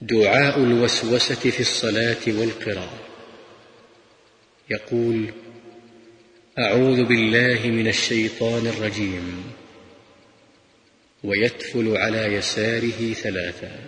دعاء الوسوسة في الصلاة والقراءة. يقول أعوذ بالله من الشيطان الرجيم. ويتفل على يساره ثلاثا